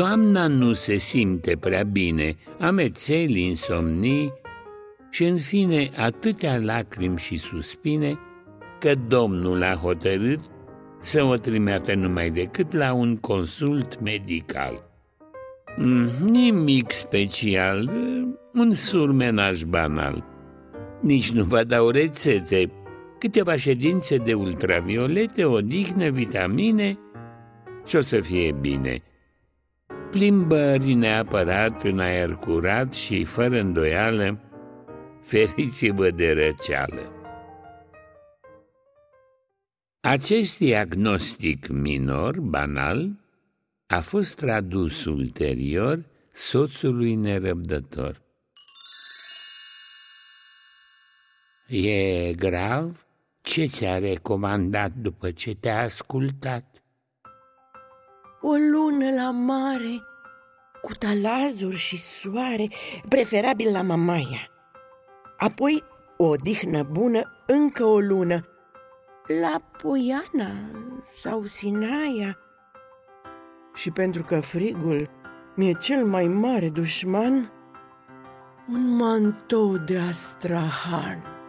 Doamna nu se simte prea bine, amețeli, insomnii și, în fine, atâtea lacrimi și suspine, că Domnul a hotărât să o trimeată numai decât la un consult medical. Mm, nimic special, un surmenaj banal. Nici nu vă dau rețete, câteva ședințe de ultraviolete, odihnă, vitamine și o să fie bine. Plimbări neapărat în aer curat și fără îndoială, feriți-vă de răceală. Acest diagnostic minor, banal, a fost tradus ulterior soțului nerăbdător. E grav? Ce ți-a recomandat după ce te-a ascultat? O lună la mare, cu talazuri și soare, preferabil la Mamaia. Apoi o odihnă bună, încă o lună, la Poiana sau Sinaia. Și pentru că frigul mi-e cel mai mare dușman, un mantou de astrahan.